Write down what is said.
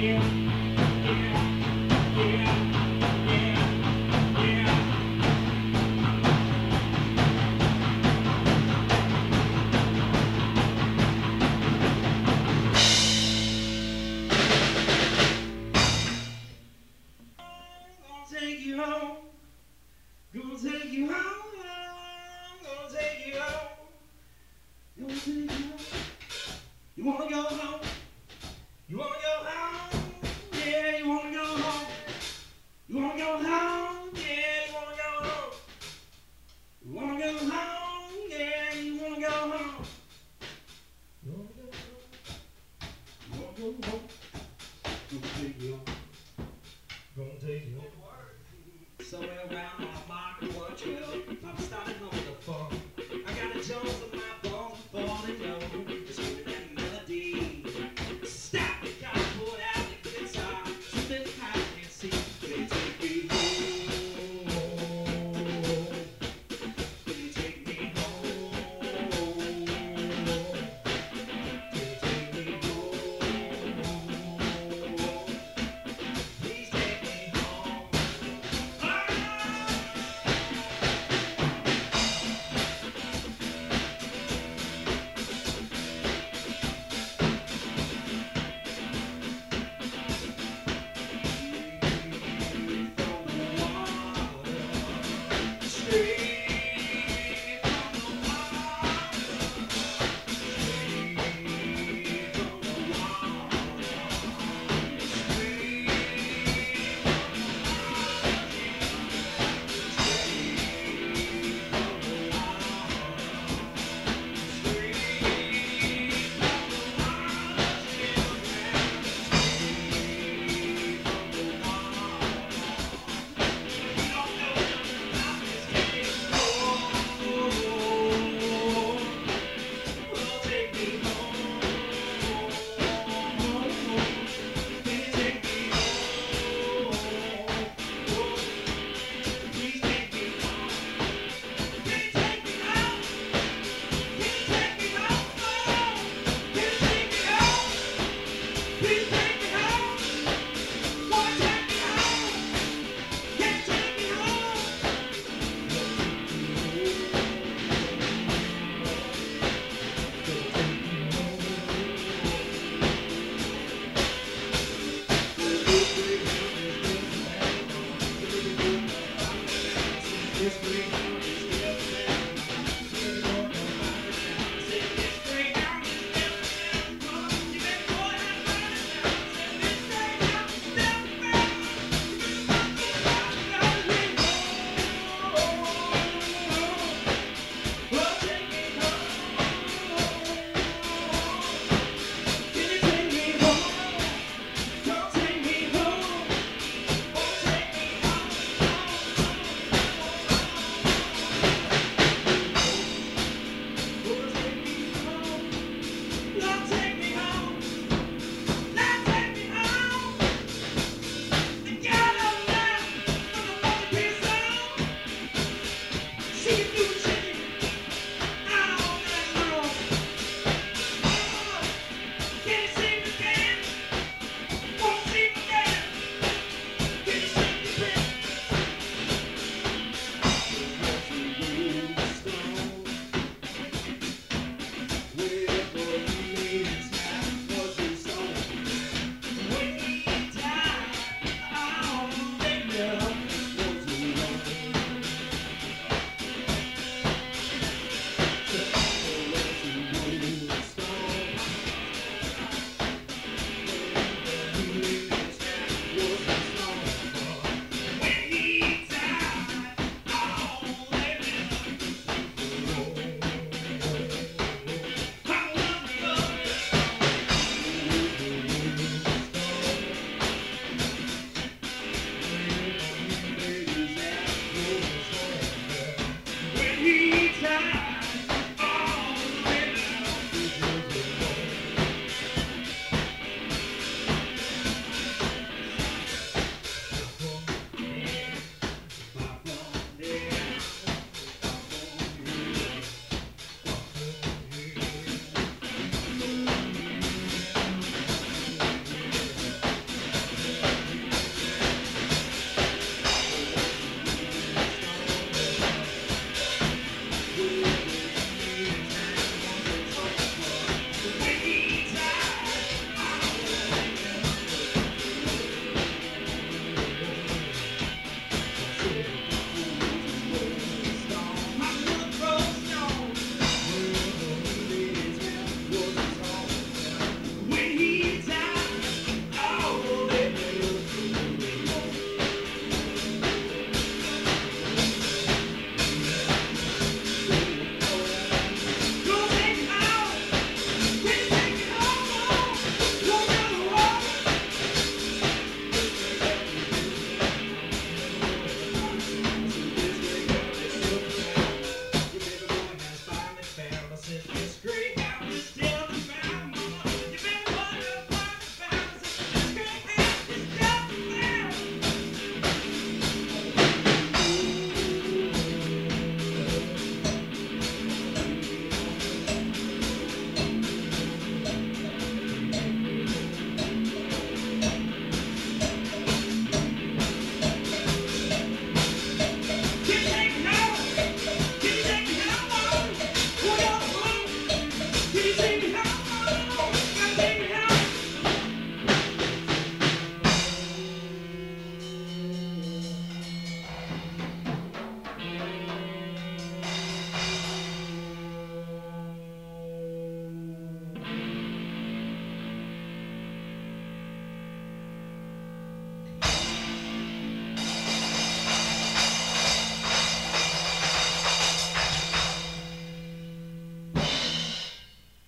you.